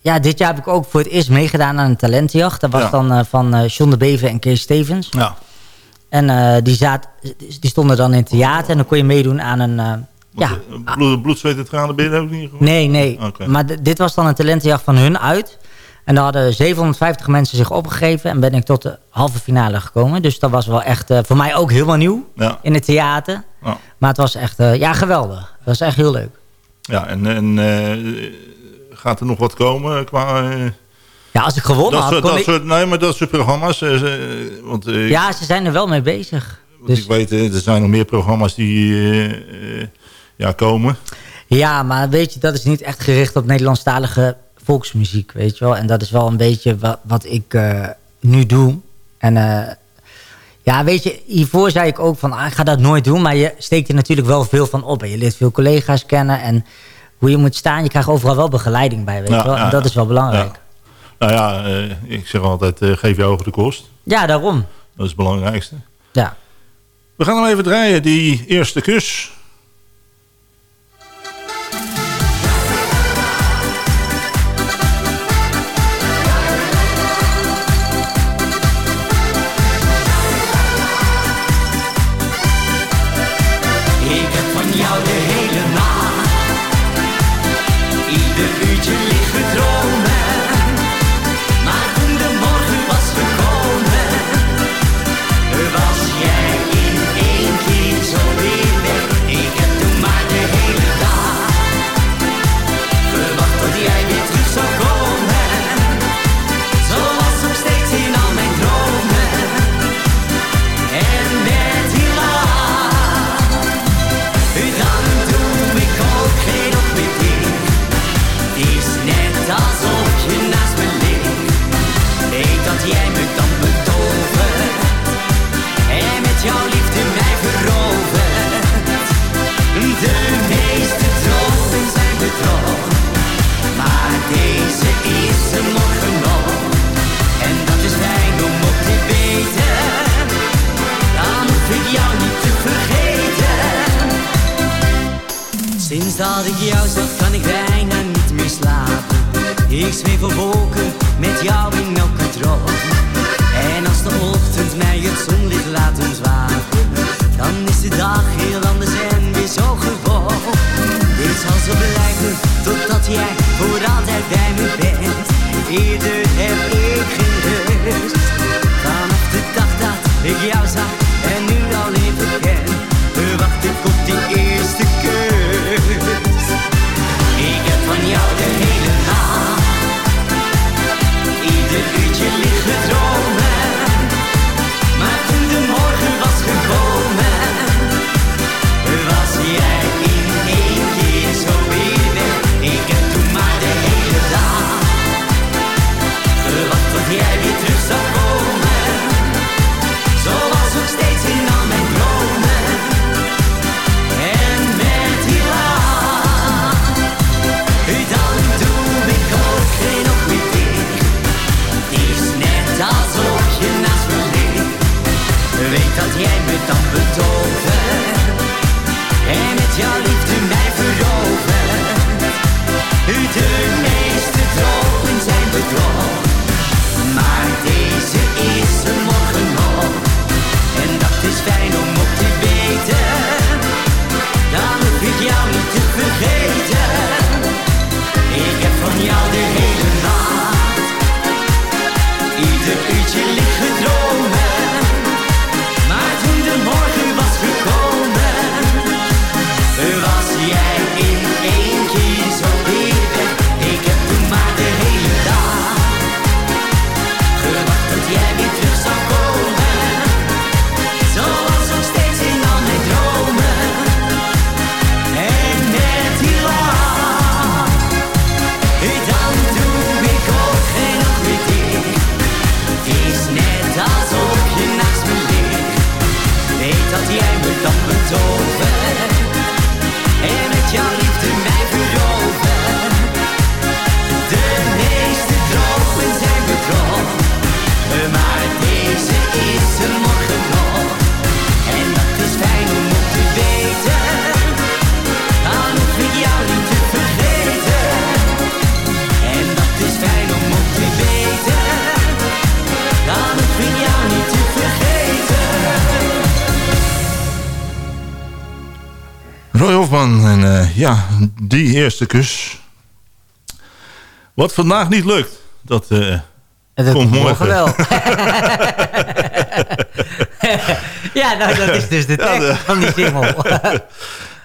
ja, dit jaar heb ik ook voor het eerst meegedaan aan een talentenjacht. Dat was Ja. dan van John de Beven en Kees Stevens. Ja. En die, zaad, die stonden dan in het theater en dan kon je meedoen aan een... ja, Bloed, bloed, zweet en tranen ben je ook niet gehoord? nee, nee. Maar dit was dan een talentenjacht van hun uit. En daar hadden 750 mensen zich opgegeven. En ben ik tot de halve finale gekomen. Dus dat was wel echt eh, voor mij ook helemaal nieuw. Ja. In het theater. Ja. Maar het was echt, eh, ja, geweldig. Dat was echt heel leuk. Ja, en, en eh, gaat er nog wat komen qua... Ja, als ik gewonnen dat had, soort, dat ik- soort, nee, maar dat soort programma's. want Ja, ze zijn er wel mee bezig. want ik weet, er zijn nog meer programma's die ja, komen. Ja, maar weet je, dat is niet echt gericht op Nederlandstalige volksmuziek, weet je wel. En dat is wel een beetje wat, wat ik eh, nu doe. En eh, ja, weet je, hiervoor zei ik ook van, ah, ik ga dat nooit doen. Maar je steekt er natuurlijk wel veel van op. En je leert veel collega's kennen en hoe je moet staan. Je krijgt overal wel begeleiding bij, weet Ja, je wel. ja, en dat ja. is wel belangrijk. Nou ja, eh, ik zeg altijd, geef je ogen de kost. Ja, daarom. Dat is het belangrijkste. Ja. We gaan hem even draaien, die eerste kus. Van. En eh, ja, die eerste kus. Wat vandaag niet lukt, dat, dat komt morgen. wel. ja, nou dat is dus de Ja, tekst de- van die single.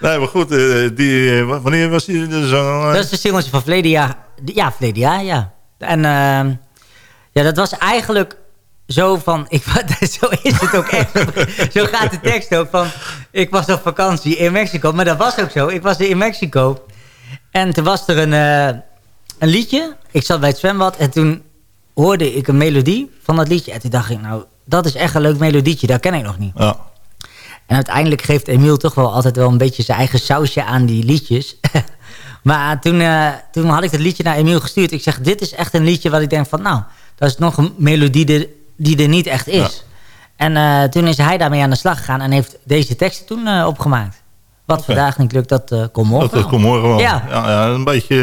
nee, maar goed, eh, die, wanneer was die de zanger? dat is de singeltje van verleden jaar. Ja, verleden jaar, ja. En ehm, ja, dat was eigenlijk zo van... Ik, zo is het ook echt. zo gaat de tekst ook van... Ik was op vakantie in Mexico. Maar dat was ook zo. Ik was in Mexico. En toen was er een, eh, een liedje. Ik zat bij het zwembad. En toen hoorde ik een melodie van dat liedje. En toen dacht ik, nou, dat is echt een leuk melodietje. Dat ken ik nog niet. Ja. En uiteindelijk geeft Emiel toch wel altijd wel een beetje zijn eigen sausje aan die liedjes. maar toen, eh, toen had ik het liedje naar Emiel gestuurd. Ik zeg, dit is echt een liedje wat ik denk van... nou, dat is nog een melodie die, er niet echt is. En eh, toen is hij daarmee aan de slag gegaan... en heeft deze teksten toen eh, opgemaakt. Wat vandaag niet lukt, dat eh komt morgen Dat, dat komt morgen wel. Ja. Ja, ja, een beetje...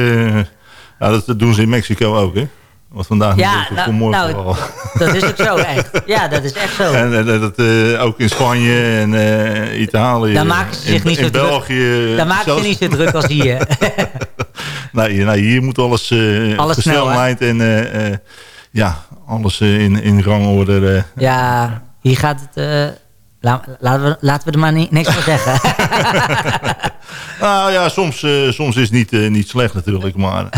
Ja, dat, dat doen ze in Mexico ook, hè? Wat vandaag niet Ja, lukt, dat nou, komt morgen nou, wel. dat is ook zo echt. Ja, dat is echt zo. En dat, ook in Spanje en Italië. Daar maken ze zich in, niet zo in druk. België. Daar maken ze niet zo druk als hier. nee, nee, hier moet alles, Alles snel, gesnelheid en ja, alles eh, in, in rangorde. eh. ja, hier gaat het... eh, la- laten, we, laten we er maar niks van zeggen. Nou ja, soms, soms is het niet, niet slecht natuurlijk, maar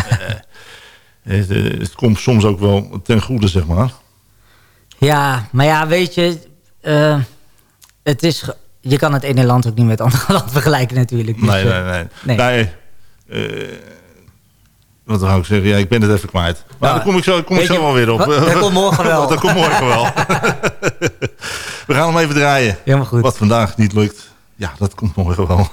het, het komt soms ook wel ten goede, zeg maar. Ja, maar ja, weet je... het is, je kan het ene land ook niet met het andere land vergelijken natuurlijk. Dus, Nee, nee, nee. nee. nee eh, wat zou ik zeggen? Ja, ik ben het even kwijt. Maar Ja, daar kom ik zo, kom ik zo je, wel weer op. dat komt morgen wel. dat komt morgen wel. We gaan hem even draaien. Helemaal goed. Wat vandaag niet lukt, ja, dat komt morgen wel.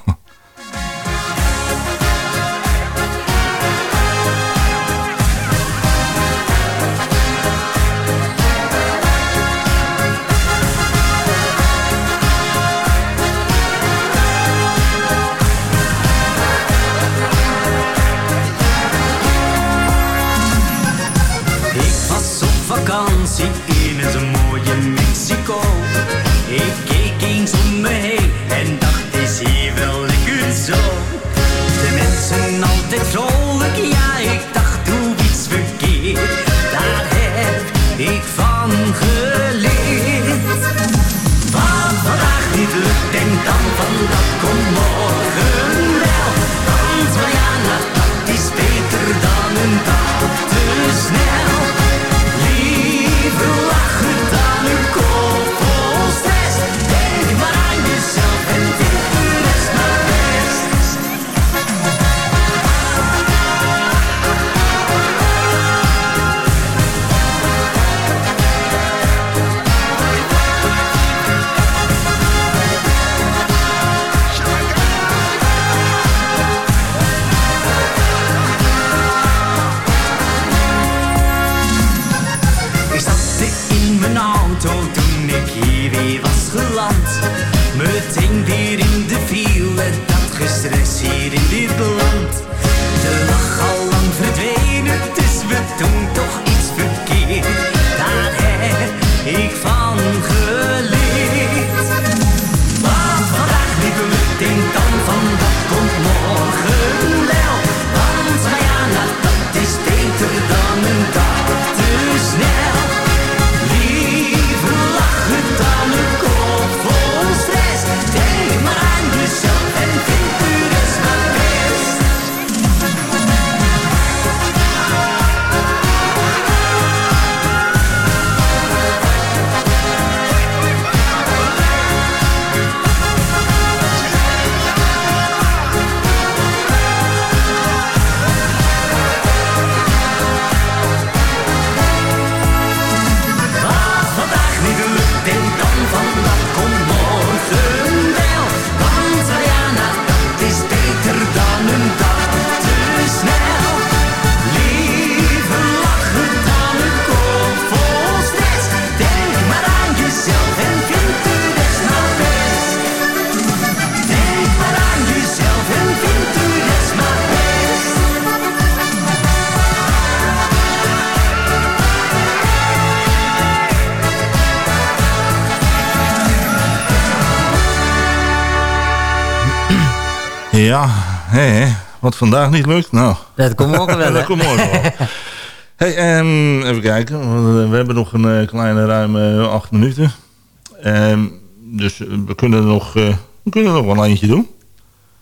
Ja, hè. wat vandaag niet lukt. Nou, Dat komt morgen wel, dat komt morgen wel. Hey, ehm, even kijken. eh, We hebben nog een eh, kleine ruime acht minuten. Ehm, dus eh, we kunnen, nog, eh, we kunnen nog wel eentje doen.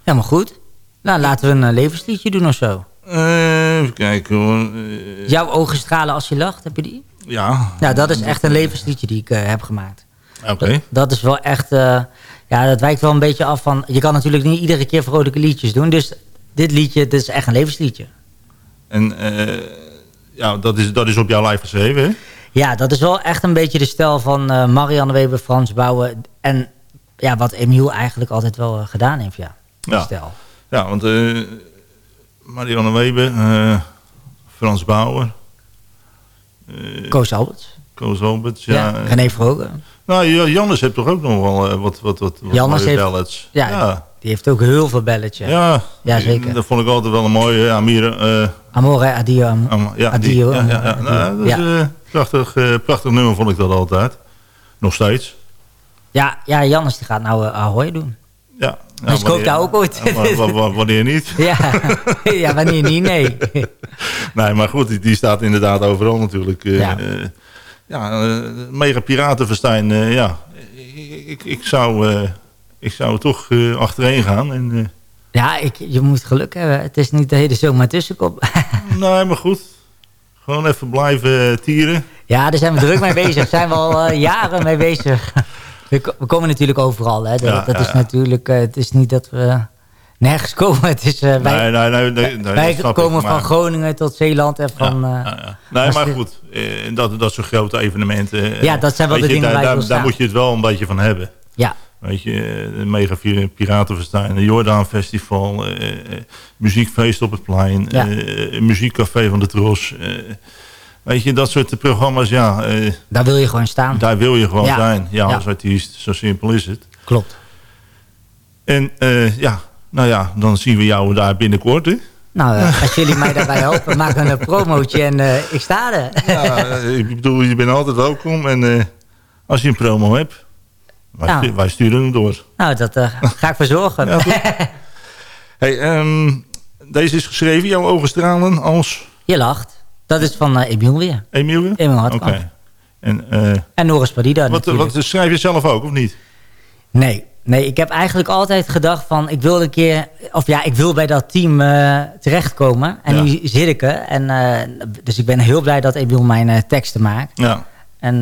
Ja, maar goed. Nou, laten we een eh, levensliedje doen of zo. Eh, even kijken hoor. Eh, Jouw ogen stralen als je lacht, heb je die? ja. Nou, dat is echt een levensliedje die ik eh, heb gemaakt. Oké. Dat, dat is wel echt... ja, dat wijkt wel een beetje af van... Je kan natuurlijk niet iedere keer vrolijke liedjes doen. Dus dit liedje, dit is echt een levensliedje. En eh, ja, dat is, dat is op jouw lijf geschreven, hè? Ja, dat is wel echt een beetje de stijl van eh, Marianne Weber, Frans Bouwen. En ja, wat Emiel eigenlijk altijd wel eh, gedaan heeft, ja. Ja. stijl. Ja, want Marianne Weber, Frans Bauer... Koos Alberts. Koos Alberts, ja. Ja, René. Nou, Ja- Jannes heeft toch ook nog wel eh, wat, wat, wat, wat Jannes mooie heeft- ballads. Ja, ja. die heeft ook heel veel belletjes. Ja, Ja, zeker. Dat vond ik altijd wel een mooie. Amire, eh, Amore, adio. am- Am- ja, die- adio. ja, ja, ja. Nou, dat is een prachtig, eh, prachtig nummer vond ik dat altijd. Nog steeds. Ja, ja, Jannes die gaat nou eh, Ahoy doen. Ja. Dus ik hoop wanneer- daar ook ooit. Wanneer niet? Ja, ja wanneer niet, nee. Nee, maar goed, die, die staat inderdaad overal natuurlijk. eh, Ja. Ja, eh, mega piratenfestijn. eh, ja, ik, ik, ik zou, eh, ik zou toch achtereen gaan. En, Ja, ik, je moet geluk hebben. Het is niet de hele zomer tussenkom. nee, maar goed. Gewoon even blijven tieren. Ja, daar zijn we druk mee bezig. Daar zijn we al jaren mee bezig. We, ko- we komen natuurlijk overal. Hè. Dat, Ja, dat is natuurlijk... het is niet dat we nergens komen. Het is, eh, wij nee, nee, nee, wij komen van Groningen tot Zeeland. En van, eh, Nee, maar goed, eh, dat, dat soort grote evenementen. Ja, dat zijn wel de je, dingen daar, waar daar, daar moet je het wel een beetje van hebben. Ja. Weet je, de mega pi- piratenfestijn, de Jordaan Festival, muziekfeest op het plein, Ja. muziekcafé van de Tros. weet je, dat soort programma's, ja. eh, Daar wil je gewoon staan. daar wil je gewoon Ja. zijn. Ja, Ja. als artiest, zo simpel is het. Klopt. En eh, ja, nou ja, dan zien we jou daar binnenkort, hè? Nou, eh, als jullie mij daarbij helpen, maken we een promootje en eh, ik sta er. Ja, eh, ik bedoel, je bent altijd welkom. En eh, als je een promo hebt, wij, stu- wij sturen hem door. Nou, dat eh, ga ik verzorgen. Ja? Hey, ehm, deze is geschreven, jouw ogen stralen als Je lacht. Dat is van eh, Emiel weer. Emiel? weer? Emiel Oké. Hartkamp. En eh, En Norris Padida wat, wat schrijf je zelf ook, of niet? Nee, nee, ik heb eigenlijk altijd gedacht van... ik wil een keer... of ja, ik wil bij dat team eh, terechtkomen. En Ja. nu zit ik er. En, eh, dus ik ben heel blij dat Emiel mijn eh, teksten maakt. Ja. En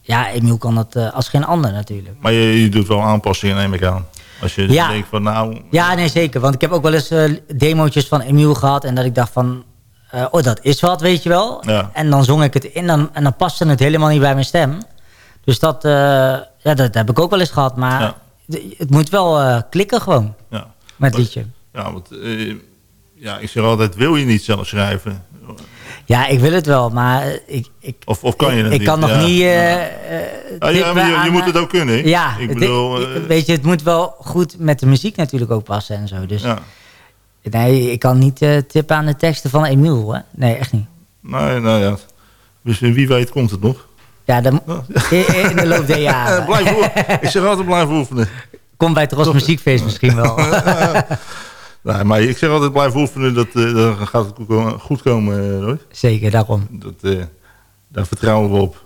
ja, Emiel kan dat als geen ander natuurlijk. Maar je, je doet wel aanpassingen, neem ik aan. Als je Ja. denkt van nou... Ja, nee, zeker. Want ik heb ook wel eens demootjes van Emiel gehad... en dat ik dacht van... oh, dat is wat, weet je wel. Ja. En dan zong ik het in dan, en dan paste het helemaal niet bij mijn stem. Dus dat, ja, dat heb ik ook wel eens gehad. Maar het moet wel eh, klikken gewoon Ja. met het liedje. Ja, want eh, ja, ik zeg altijd, wil je niet zelf schrijven? Ja, ik wil het wel, maar eh, ik, ik, Of, of kan je ik, het ik niet? kan nog Ja. niet... Ah, ja, tippen maar je, moet het ook kunnen. hè? Ja, ik bedoel... ik- weet je, het moet wel goed met de muziek natuurlijk ook passen en zo. Dus ja. nee, ik kan niet eh, tippen aan de teksten van Emiel. Hè? Nee, echt niet. Nou, nou ja. Dus wie weet komt het nog. Ja, dan, in, in de loop der jaren. Eh, blijf oefenen. Ik zeg altijd blijven oefenen. Kom bij het Ros Muziekfeest misschien wel. Nee, maar ik zeg altijd blijf oefenen. Dat, eh, dan gaat het goed komen- goed komen, eh. Zeker, daarom. Dat, daar vertrouwen we op.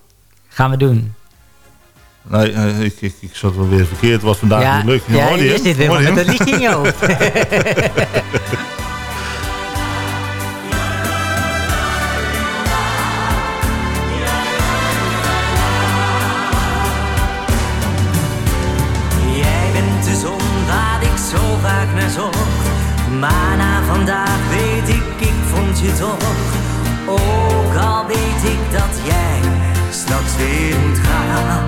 Gaan we doen. Nee, ik, ik, ik zat wel weer verkeerd. Wat vandaag ja, niet lukt. ja, je hem? zit weer met een liedje in je hoofd. Maar na vandaag weet ik, ik vond je toch. Ook al weet ik dat jij straks weer moet gaan.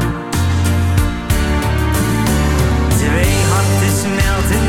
Twee harten smelten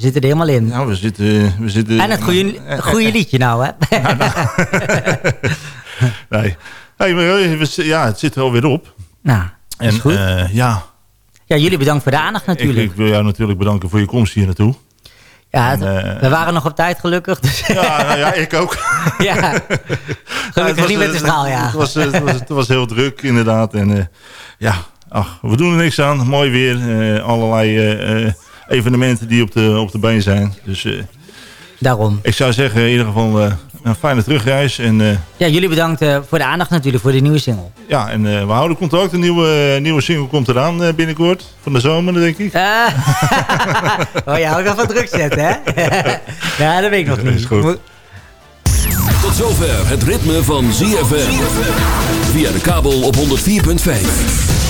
we zitten er helemaal in. Nou, we zitten... We zitten En het goede, goede liedje nou, hè? Nee. Hey, maar, eh, we ja, het zit er alweer op. Nou, is goed. eh, ja, Ja, jullie bedankt voor de aandacht natuurlijk. ik wil jou natuurlijk bedanken voor je komst hier naartoe. ja, en, eh, we waren nog op tijd gelukkig. Dus Ja, nou ja, ik ook. ja, Ja, gelukkig was, niet met eh, de straal, ja. Het was, eh, het, was, het was heel druk, inderdaad. En eh, ja, ach, we doen er niks aan. Mooi weer. eh, allerlei eh, eh, evenementen die op de, op de been zijn. Dus eh, Daarom. ik zou zeggen, in ieder geval eh, een fijne terugreis. En eh, Ja, jullie bedankt eh, voor de aandacht natuurlijk, voor de nieuwe single. ja, en eh, we houden contact. Een nieuwe, nieuwe single komt eraan eh, binnenkort. Van de zomer, denk ik. Ah. oh, je houdt wel van druk zetten, hè? ja, dat weet ik nog niet. Is goed. Moet- Tot zover het ritme van ZFM. Via de kabel op 104.5.